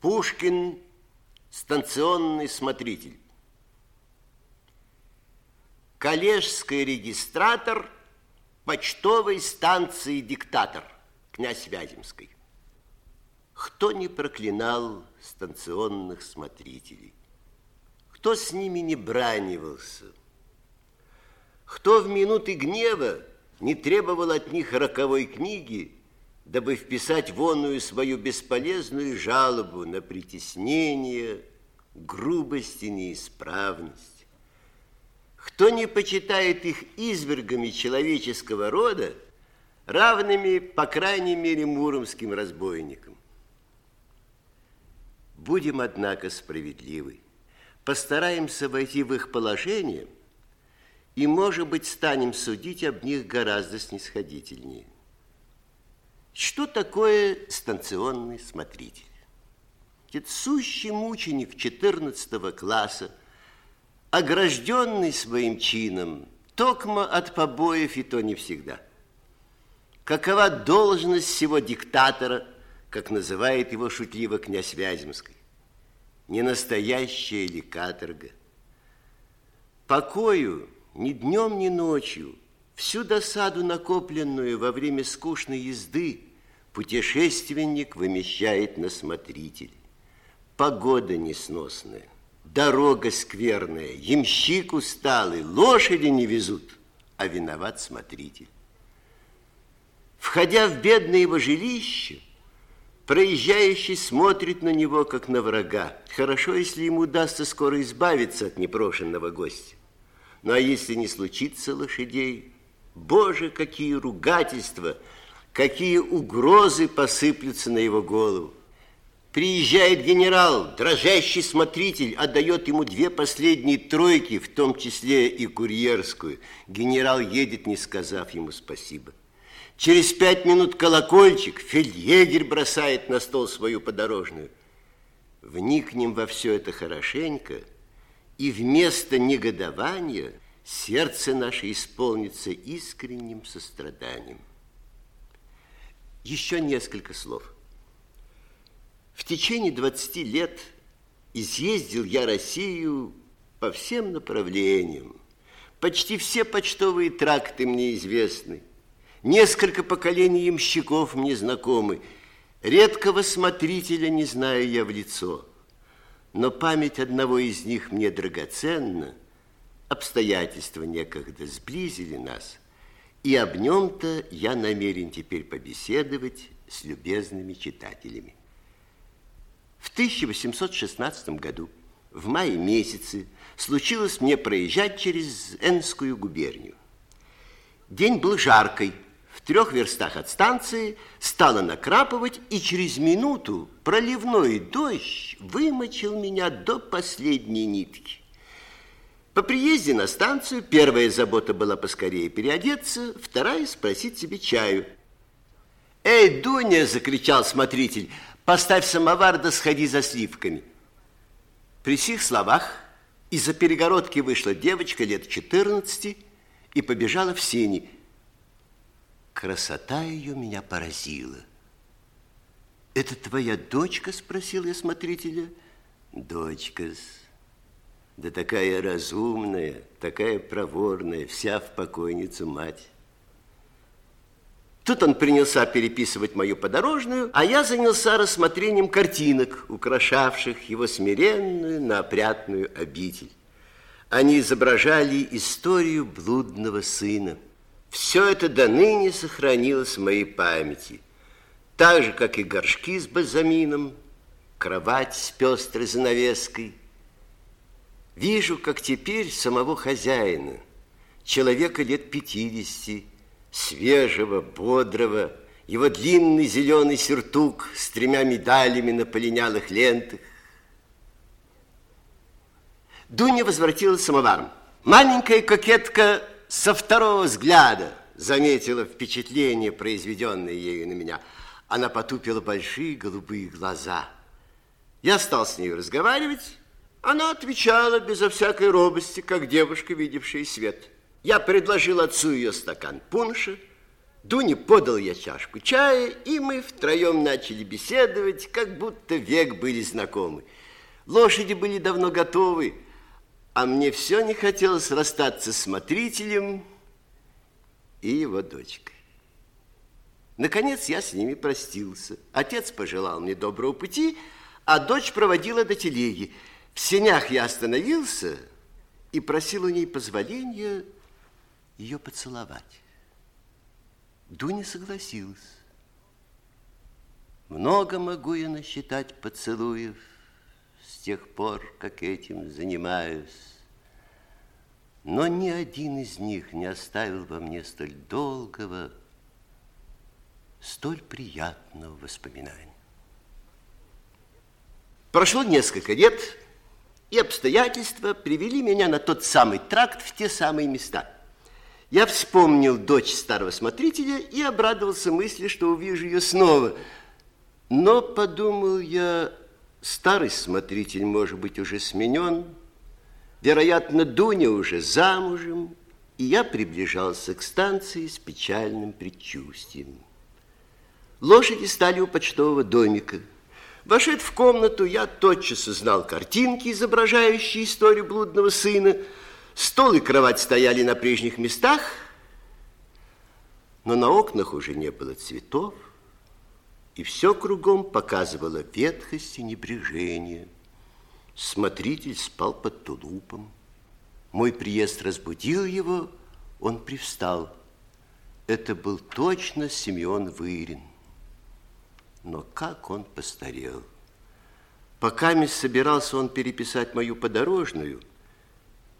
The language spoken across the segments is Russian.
Пушкин – станционный смотритель. Коллежский регистратор почтовой станции «Диктатор» князь Вяземской. Кто не проклинал станционных смотрителей? Кто с ними не бранивался? Кто в минуты гнева не требовал от них роковой книги дабы вписать вонную свою бесполезную жалобу на притеснение, грубость и неисправность. Кто не почитает их извергами человеческого рода, равными, по крайней мере, муромским разбойникам. Будем, однако, справедливы. Постараемся войти в их положение и, может быть, станем судить об них гораздо снисходительнее. Что такое станционный смотритель? Это сущий мученик 14 класса, огражденный своим чином, токмо от побоев и то не всегда. Какова должность всего диктатора, как называет его шутливо князь Вяземский? Не настоящая ли каторга? Покою ни днем, ни ночью – Всю досаду, накопленную во время скучной езды, путешественник вымещает на смотритель. Погода несносная, дорога скверная, ямщик усталый, лошади не везут, а виноват смотритель. Входя в бедное его жилище, проезжающий смотрит на него, как на врага. Хорошо, если ему удастся скоро избавиться от непрошенного гостя. Ну, а если не случится лошадей, Боже, какие ругательства, какие угрозы посыплются на его голову. Приезжает генерал, дрожащий смотритель, отдает ему две последние тройки, в том числе и курьерскую. Генерал едет, не сказав ему спасибо. Через пять минут колокольчик, фельдъегерь бросает на стол свою подорожную. Вникнем во все это хорошенько, и вместо негодования – сердце наше исполнится искренним состраданием. Еще несколько слов. В течение 20 лет изъездил я Россию по всем направлениям. Почти все почтовые тракты мне известны. Несколько поколений ямщиков мне знакомы. Редкого смотрителя не знаю я в лицо. Но память одного из них мне драгоценна – Обстоятельства некогда сблизили нас, и об нем-то я намерен теперь побеседовать с любезными читателями. В 1816 году, в мае месяце, случилось мне проезжать через Энскую губернию. День был жаркий, в трех верстах от станции стало накрапывать, и через минуту проливной дождь вымочил меня до последней нитки. По приезде на станцию первая забота была поскорее переодеться, вторая – спросить себе чаю. «Эй, Дуня!» – закричал смотритель. «Поставь самовар да сходи за сливками». При сих словах из-за перегородки вышла девочка лет 14 и побежала в сени. Красота ее меня поразила. «Это твоя дочка?» – спросил я смотрителя. «Дочка-с». Да такая разумная, такая проворная, вся в покойницу мать. Тут он принялся переписывать мою подорожную, а я занялся рассмотрением картинок, украшавших его смиренную, наопрятную обитель. Они изображали историю блудного сына. Все это до ныне сохранилось в моей памяти. Так же, как и горшки с бальзамином, кровать с пестрой занавеской – Вижу, как теперь самого хозяина, человека лет пятидесяти, свежего, бодрого, его длинный зеленый сюртук с тремя медалями на полинялых лентах. Дуня возвратилась самоваром. Маленькая кокетка со второго взгляда заметила впечатление, произведенное ею на меня. Она потупила большие голубые глаза. Я стал с ней разговаривать, она отвечала безо всякой робости, как девушка, видевшая свет. Я предложил отцу ее стакан пунша, Дуне подал я чашку чая, и мы втроем начали беседовать, как будто век были знакомы. Лошади были давно готовы, а мне все не хотелось расстаться с смотрителем и его дочкой. Наконец я с ними простился. Отец пожелал мне доброго пути, а дочь проводила до телеги. В сенях я остановился и просил у ней позволения ее поцеловать. Дуня согласилась. Много могу я насчитать поцелуев с тех пор, как этим занимаюсь. Но ни один из них не оставил во мне столь долгого, столь приятного воспоминания. Прошло несколько лет, и обстоятельства привели меня на тот самый тракт в те самые места – я вспомнил дочь старого смотрителя и обрадовался мысли, что увижу ее снова. Но, подумал я, старый смотритель, может быть, уже сменен. Вероятно, Дуня уже замужем, и я приближался к станции с печальным предчувствием. Лошади стали у почтового домика. Вошед в комнату, я тотчас узнал картинки, изображающие историю блудного сына, Стол и кровать стояли на прежних местах, но на окнах уже не было цветов, и все кругом показывало ветхость и небрежение. Смотритель спал под тулупом. Мой приезд разбудил его, он привстал. Это был точно Симеон Вырин. Но как он постарел. Пока не собирался он переписать мою подорожную –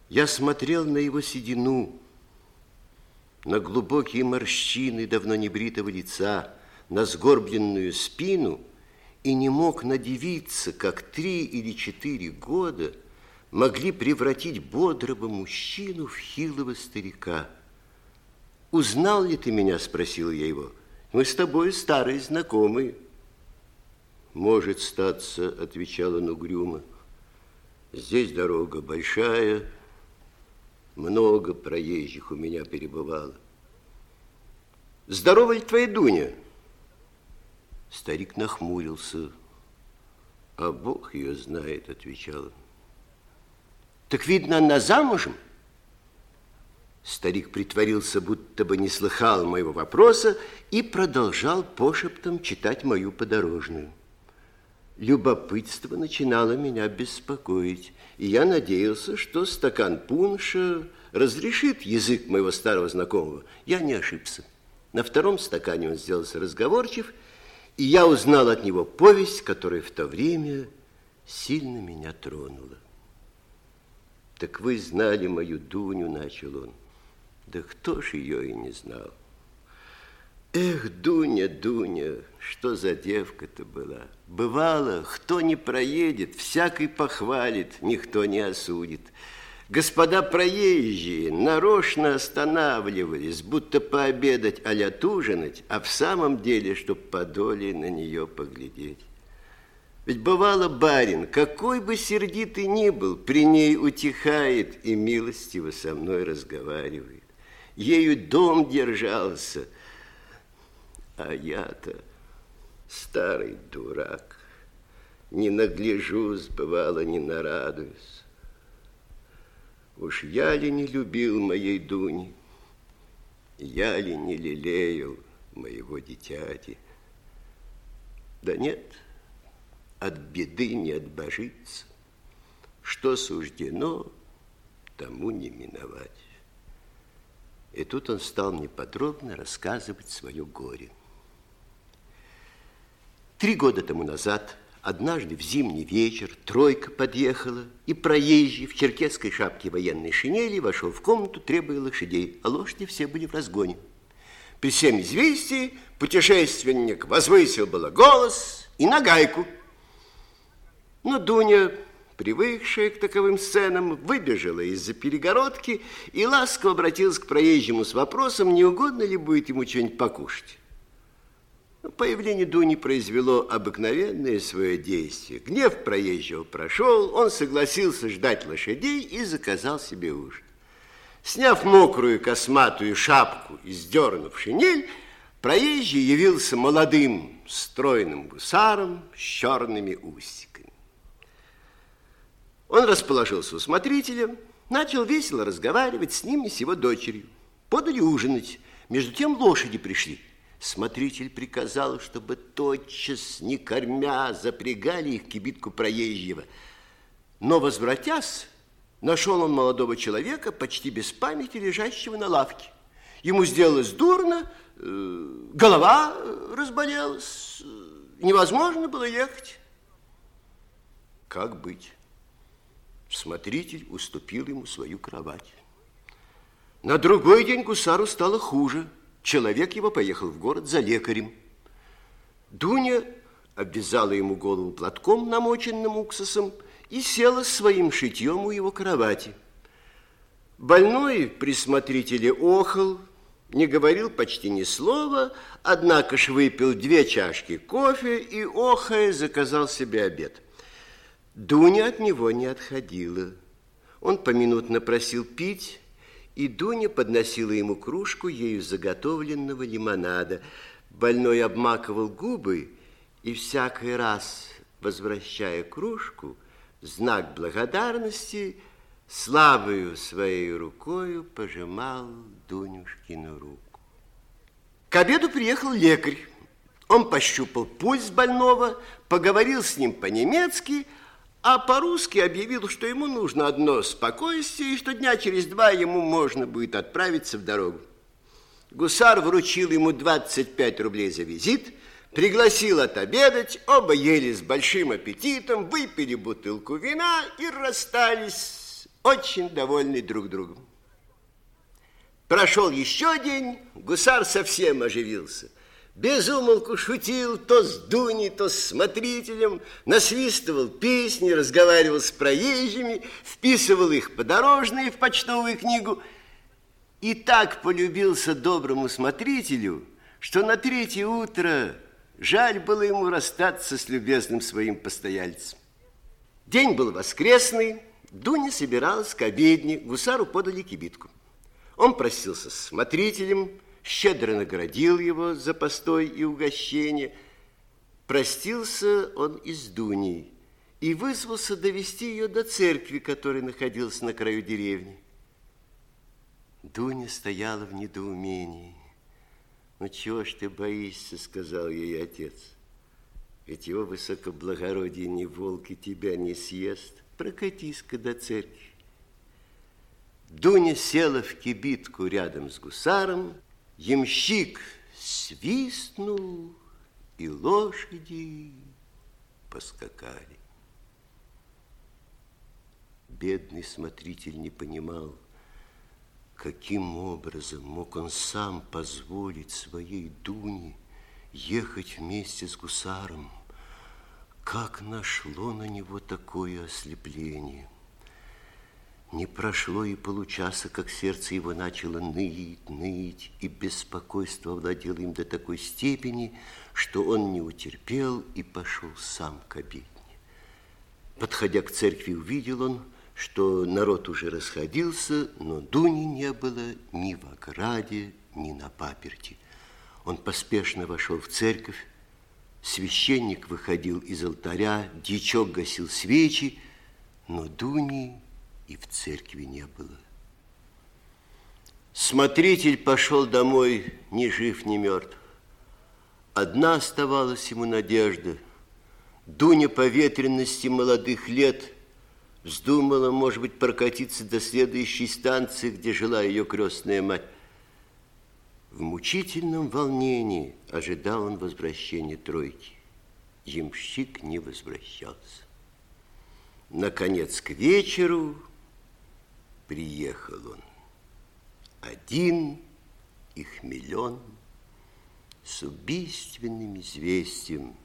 я смотрел на его седину, на глубокие морщины давно небритого лица, на сгорбленную спину и не мог надевиться, как три или четыре года могли превратить бодрого мужчину в хилого старика. «Узнал ли ты меня?» – спросил я его. «Мы с тобой старые знакомые». «Может статься», – отвечал он угрюмо. «Здесь дорога большая, много проезжих у меня перебывало. Здорова ли твоя Дуня? Старик нахмурился. А Бог ее знает, отвечал Так видно, она замужем? Старик притворился, будто бы не слыхал моего вопроса и продолжал пошептом читать мою подорожную. Любопытство начинало меня беспокоить, и я надеялся, что стакан пунша разрешит язык моего старого знакомого. Я не ошибся. На втором стакане он сделался разговорчив, и я узнал от него повесть, которая в то время сильно меня тронула. «Так вы знали мою Дуню», — начал он. «Да кто ж ее и не знал?» Эх, Дуня, Дуня, что за девка-то была. Бывало, кто не проедет, всякий похвалит, никто не осудит. Господа проезжие нарочно останавливались, будто пообедать а тужинать, а в самом деле, чтоб подолее на нее поглядеть. Ведь бывало барин, какой бы сердитый ни был, при ней утихает и милостиво со мной разговаривает. Ею дом держался – а я-то старый дурак, не нагляжусь, бывало, не нарадуюсь. Уж я ли не любил моей Дуни, я ли не лелеял моего дитяти? Да нет, от беды не отбожиться. Что суждено, тому не миновать. И тут он стал мне подробно рассказывать свое горе. Три года тому назад, однажды в зимний вечер, тройка подъехала, и проезжий в черкесской шапке военной шинели вошел в комнату, требуя лошадей, а лошади все были в разгоне. При всем известии путешественник возвысил было голос и на гайку. Но Дуня, привыкшая к таковым сценам, выбежала из-за перегородки и ласково обратилась к проезжему с вопросом, не угодно ли будет ему что-нибудь покушать. Появление Дуни произвело обыкновенное свое действие. Гнев проезжего прошел, он согласился ждать лошадей и заказал себе ужин. Сняв мокрую косматую шапку и сдернув шинель, Проезжий явился молодым, стройным гусаром с черными усиками. Он расположился у смотрителя, начал весело разговаривать с ним и с его дочерью. Подали ужинать. Между тем лошади пришли. Смотритель приказал, чтобы тотчас, не кормя, запрягали их кибитку проезжего. Но, возвратясь, нашел он молодого человека, почти без памяти, лежащего на лавке. Ему сделалось дурно, э, голова разболелась, невозможно было ехать. Как быть? Смотритель уступил ему свою кровать. На другой день гусару стало хуже. Человек его поехал в город за лекарем. Дуня обвязала ему голову платком, намоченным уксусом, и села своим шитьем у его кровати. Больной при смотрителе охал, не говорил почти ни слова, однако ж выпил две чашки кофе и, охая, заказал себе обед. Дуня от него не отходила. Он поминутно просил пить, и Дуня подносила ему кружку ею заготовленного лимонада. Больной обмакивал губы и всякий раз, возвращая кружку, знак благодарности слабою своей рукою пожимал Дунюшкину руку. К обеду приехал лекарь. Он пощупал пульс больного, поговорил с ним по-немецки, а по-русски объявил, что ему нужно одно спокойствие, и что дня через два ему можно будет отправиться в дорогу. Гусар вручил ему 25 рублей за визит, пригласил отобедать, оба ели с большим аппетитом, выпили бутылку вина и расстались, очень довольны друг другом. Прошел еще день, гусар совсем оживился. Без умолку шутил то с Дуней, то с смотрителем, насвистывал песни, разговаривал с проезжими, вписывал их подорожные в почтовую книгу. И так полюбился доброму смотрителю, что на третье утро жаль было ему расстаться с любезным своим постояльцем. День был воскресный, Дуня собиралась к обедне, гусару подали кибитку. Он просился с смотрителем, щедро наградил его за постой и угощение. Простился он и с и вызвался довести ее до церкви, которая находилась на краю деревни. Дуня стояла в недоумении. «Ну, чего ж ты боишься?» – сказал ей отец. «Ведь его высокоблагородие ни волк и тебя не съест. Прокатись-ка до церкви». Дуня села в кибитку рядом с гусаром, Ямщик свистнул, и лошади поскакали. Бедный смотритель не понимал, каким образом мог он сам позволить своей Дуне ехать вместе с гусаром. Как нашло на него такое ослепление – не прошло и получаса, как сердце его начало ныть, ныть, и беспокойство овладело им до такой степени, что он не утерпел и пошел сам к обедне. Подходя к церкви, увидел он, что народ уже расходился, но Дуни не было ни в ограде, ни на паперти. Он поспешно вошел в церковь, священник выходил из алтаря, дьячок гасил свечи, но Дуни и в церкви не было. Смотритель пошел домой ни жив, ни мертв. Одна оставалась ему надежда. Дуня по ветренности молодых лет вздумала, может быть, прокатиться до следующей станции, где жила ее крестная мать. В мучительном волнении ожидал он возвращения тройки. Ямщик не возвращался. Наконец, к вечеру приехал он. Один и хмелен, с убийственным известием.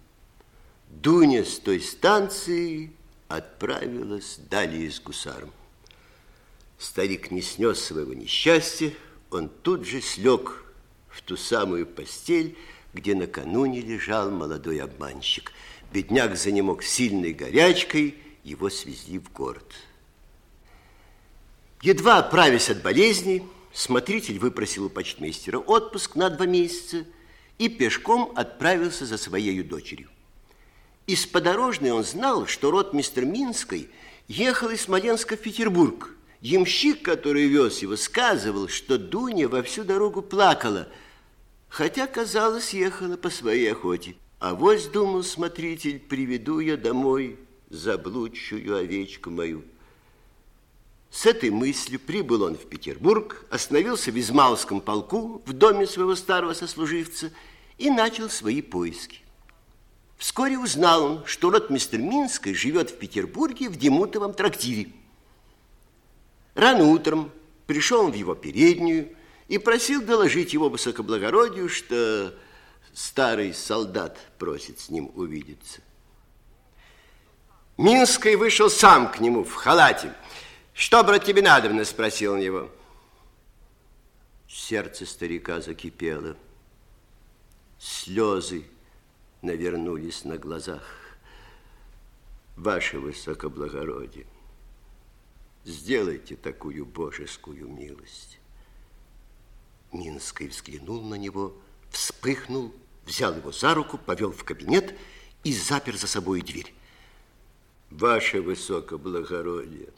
Дуня с той станции отправилась далее с гусаром. Старик не снес своего несчастья, он тут же слег в ту самую постель, где накануне лежал молодой обманщик. Бедняк занемог сильной горячкой, его свезли в город. Едва оправясь от болезни, смотритель выпросил у почтмейстера отпуск на два месяца и пешком отправился за своей дочерью. Из подорожной он знал, что род мистер Минской ехал из Смоленска в Петербург. Ямщик, который вез его, сказывал, что Дуня во всю дорогу плакала, хотя, казалось, ехала по своей охоте. А вось, думал смотритель, приведу я домой заблудшую овечку мою. С этой мыслью прибыл он в Петербург, остановился в Измалском полку в доме своего старого сослуживца и начал свои поиски. Вскоре узнал он, что ротмистр Минской живет в Петербурге в Демутовом трактире. Рано утром пришел он в его переднюю и просил доложить его высокоблагородию, что старый солдат просит с ним увидеться. Минский вышел сам к нему в халате – что, брат, тебе надобно? Спросил он его. Сердце старика закипело. Слезы навернулись на глазах. Ваше высокоблагородие, сделайте такую божескую милость. Минский взглянул на него, вспыхнул, взял его за руку, повел в кабинет и запер за собой дверь. Ваше высокоблагородие,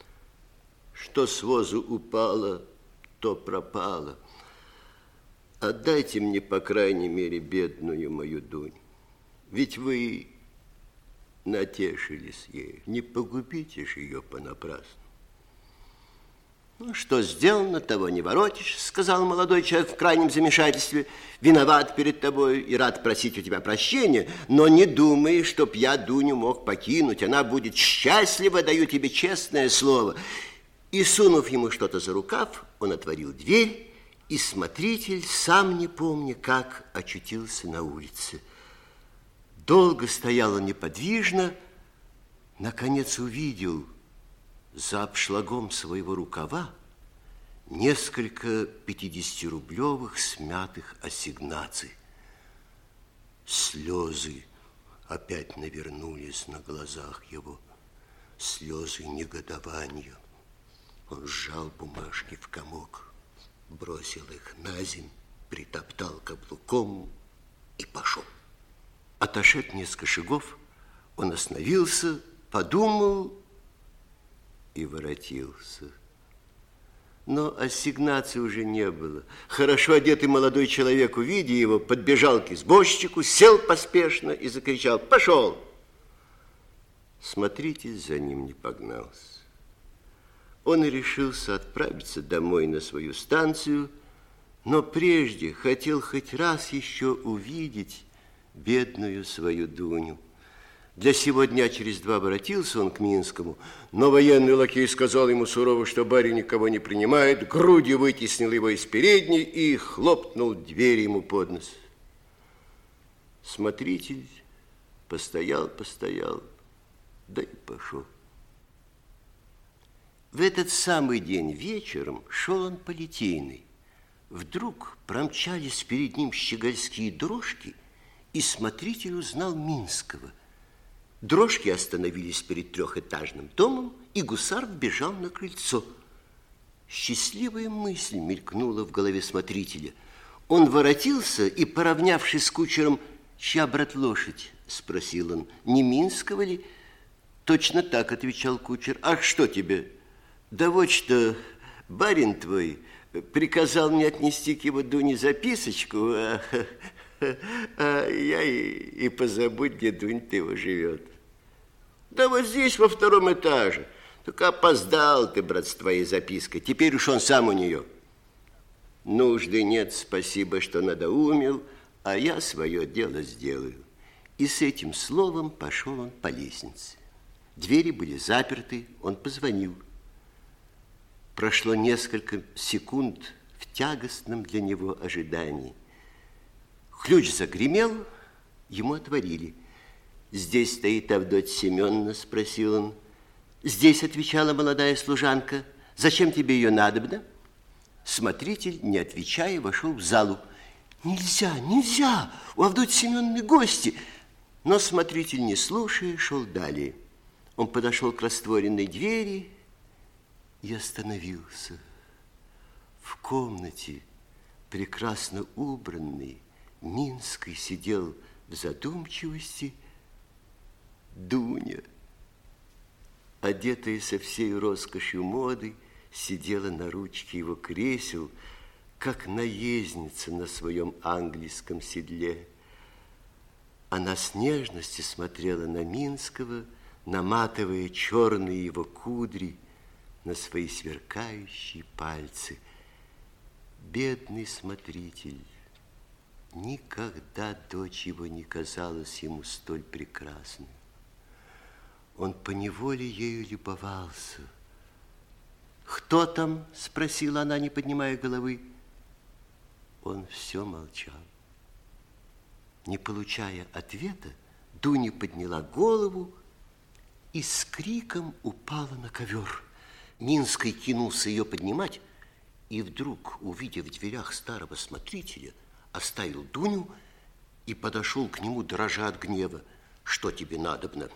что с возу упало, то пропало. Отдайте мне, по крайней мере, бедную мою Дунь. Ведь вы натешились ей. Не погубите же ее понапрасну. Ну, что сделано, того не воротишь, сказал молодой человек в крайнем замешательстве. Виноват перед тобой и рад просить у тебя прощения, но не думай, чтоб я Дуню мог покинуть. Она будет счастлива, даю тебе честное слово. И, сунув ему что-то за рукав, он отворил дверь, и смотритель, сам не помня, как очутился на улице. Долго стоял он неподвижно, наконец увидел за обшлагом своего рукава несколько пятидесятирублевых смятых ассигнаций. Слезы опять навернулись на глазах его, слезы негодования. Он сжал бумажки в комок, бросил их на земь, притоптал каблуком и пошел. Отошед несколько шагов, он остановился, подумал и воротился. Но ассигнации уже не было. Хорошо одетый молодой человек, увидя его, подбежал к избожчику, сел поспешно и закричал «Пошел!». Смотритель за ним не погнался он решился отправиться домой на свою станцию, но прежде хотел хоть раз еще увидеть бедную свою Дуню. Для сего дня через два обратился он к Минскому, но военный лакей сказал ему сурово, что барин никого не принимает, грудью вытеснил его из передней и хлопнул дверь ему под нос. Смотритель постоял, постоял, да и пошел. В этот самый день вечером шел он по Литейной. Вдруг промчались перед ним щегольские дрожки, и смотритель узнал Минского. Дрожки остановились перед трехэтажным домом, и гусар вбежал на крыльцо. Счастливая мысль мелькнула в голове смотрителя. Он воротился и, поравнявшись с кучером, «Чья, брат, лошадь?» – спросил он. «Не Минского ли?» «Точно так», – отвечал кучер. «Ах, что тебе?» Да вот что, барин твой приказал мне отнести к его Дуне записочку, а, а я и, и позабудь, где Дунь-то его живет. Да вот здесь, во втором этаже. Только опоздал ты, брат, с твоей запиской. Теперь уж он сам у нее. Нужды нет, спасибо, что надоумил, а я свое дело сделаю. И с этим словом пошел он по лестнице. Двери были заперты, он позвонил. Прошло несколько секунд в тягостном для него ожидании. Ключ загремел, ему отворили. «Здесь стоит Авдотья Семеновна?» – спросил он. «Здесь», – отвечала молодая служанка. «Зачем тебе ее надобно?» Смотритель, не отвечая, вошел в залу. «Нельзя, нельзя! У Авдотьи Семеновны гости!» Но смотритель, не слушая, шел далее. Он подошел к растворенной двери и остановился. В комнате, прекрасно убранной, Минский сидел в задумчивости. Дуня, одетая со всей роскошью моды, сидела на ручке его кресел, как наездница на своем английском седле. Она с нежностью смотрела на Минского, наматывая черные его кудри на свои сверкающие пальцы. Бедный смотритель, никогда дочь его не казалась ему столь прекрасной. Он поневоле ею любовался. «Кто там?» – спросила она, не поднимая головы. Он все молчал. Не получая ответа, Дуня подняла голову и с криком упала на ковер. Минский кинулся ее поднимать, и вдруг, увидев в дверях старого смотрителя, оставил Дуню и подошел к нему, дрожа от гнева. «Что тебе надобно?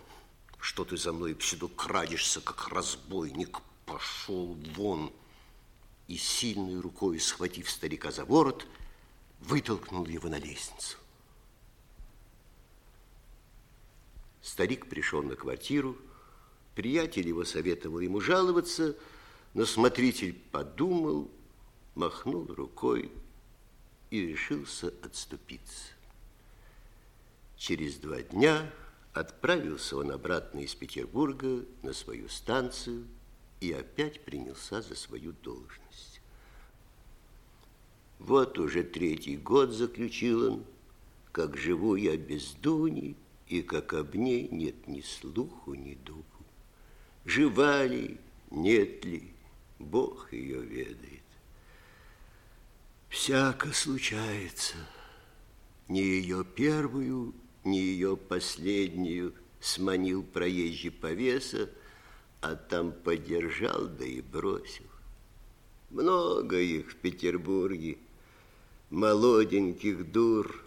Что ты за мной всюду крадешься, как разбойник? Пошел вон!» И сильной рукой, схватив старика за ворот, вытолкнул его на лестницу. Старик пришел на квартиру, приятель его советовал ему жаловаться, но смотритель подумал, махнул рукой и решился отступиться. Через два дня отправился он обратно из Петербурга на свою станцию и опять принялся за свою должность. Вот уже третий год заключил он, как живу я без Дуни, и как об ней нет ни слуху, ни духу. Жива ли, нет ли, Бог ее ведает. Всяко случается, ни ее первую, ни ее последнюю сманил проезжий повеса, а там подержал, да и бросил. Много их в Петербурге, молоденьких дур,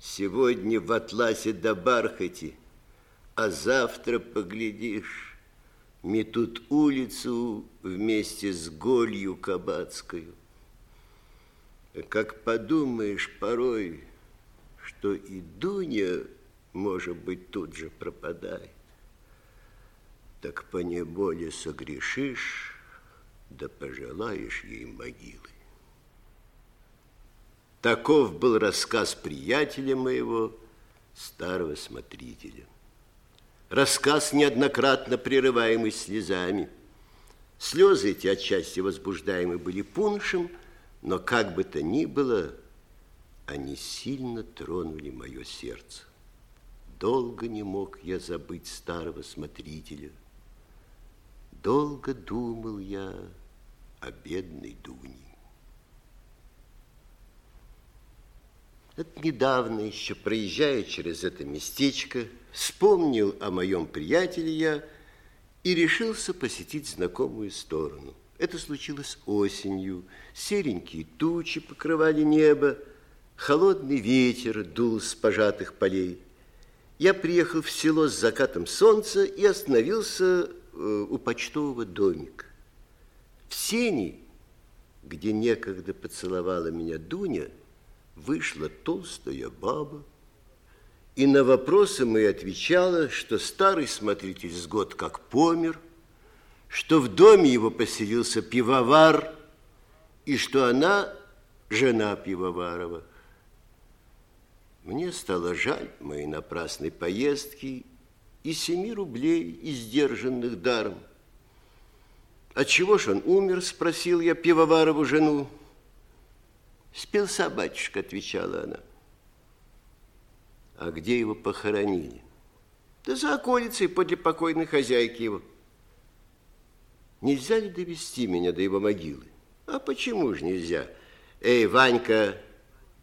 Сегодня в атласе да бархате, а завтра, поглядишь, метут улицу вместе с голью кабацкою. Как подумаешь порой, что и Дуня, может быть, тут же пропадает, так по неболе согрешишь, да пожелаешь ей могилы. Таков был рассказ приятеля моего, старого смотрителя. Рассказ, неоднократно прерываемый слезами. Слезы эти отчасти возбуждаемы были пуншем, но как бы то ни было, они сильно тронули мое сердце. Долго не мог я забыть старого смотрителя. Долго думал я о бедной Дуне. Это недавно еще, проезжая через это местечко, вспомнил о моем приятеле я и решился посетить знакомую сторону. Это случилось осенью. Серенькие тучи покрывали небо, холодный ветер дул с пожатых полей. Я приехал в село с закатом солнца и остановился э, у почтового домика. В сене, где некогда поцеловала меня Дуня, вышла толстая баба, и на вопросы мы отвечала, что старый смотритель с год как помер, что в доме его поселился пивовар, и что она жена пивоварова. Мне стало жаль моей напрасной поездки и семи рублей, издержанных даром. «Отчего ж он умер?» – спросил я пивоварову жену. Спился батюшка, отвечала она. А где его похоронили? Да за околицей подле покойной хозяйки его. Нельзя ли довести меня до его могилы? А почему же нельзя? Эй, Ванька,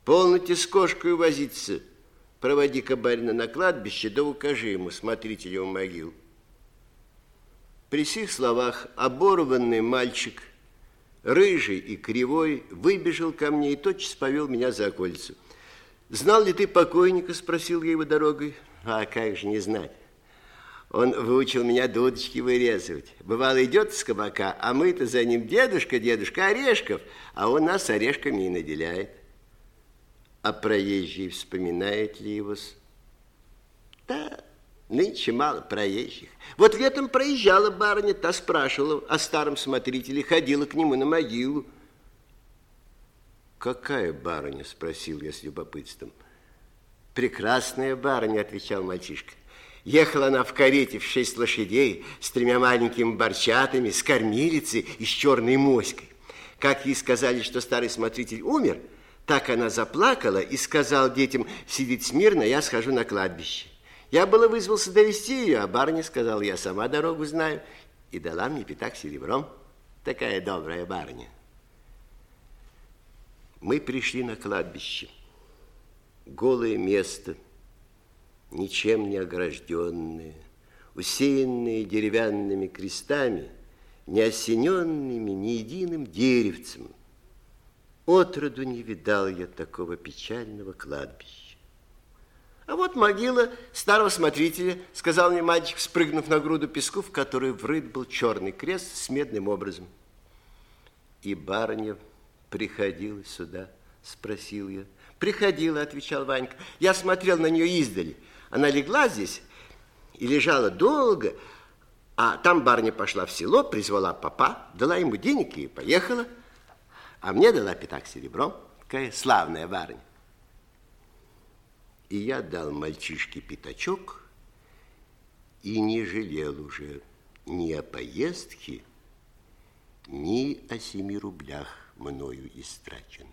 полноте с кошкой возиться. Проводи-ка барина на кладбище, да укажи ему смотрителю могил. При сих словах оборванный мальчик – рыжий и кривой, выбежал ко мне и тотчас повел меня за окольцу. «Знал ли ты покойника?» – спросил я его дорогой. «А как же не знать?» Он выучил меня дудочки вырезывать. Бывало, идет с кабака, а мы-то за ним дедушка, дедушка Орешков, а он нас орешками и наделяет. А проезжий вспоминает ли его? Да, нынче мало проезжих. Вот летом проезжала барыня, та спрашивала о старом смотрителе, ходила к нему на могилу. Какая барыня, спросил я с любопытством. Прекрасная барыня, отвечал мальчишка. Ехала она в карете в шесть лошадей с тремя маленькими борчатами, с кормилицей и с черной моськой. Как ей сказали, что старый смотритель умер, так она заплакала и сказала детям, сидеть смирно, я схожу на кладбище. Я было вызвался довести ее, а барыня сказала, я сама дорогу знаю, и дала мне пятак серебром. Такая добрая барыня. Мы пришли на кладбище. Голое место, ничем не огражденное, усеянное деревянными крестами, не осененными ни единым деревцем – Отроду не видал я такого печального кладбища. А вот могила старого смотрителя, сказал мне мальчик, спрыгнув на груду песку, в которой врыт был черный крест с медным образом. И барыня приходила сюда, спросил я. Приходила, отвечал Ванька. Я смотрел на нее издали. Она легла здесь и лежала долго, а там барыня пошла в село, призвала папа, дала ему денег и поехала а мне дала пятак серебром, такая славная барыня. И я дал мальчишке пятачок и не жалел уже ни о поездке, ни о семи рублях мною истраченных.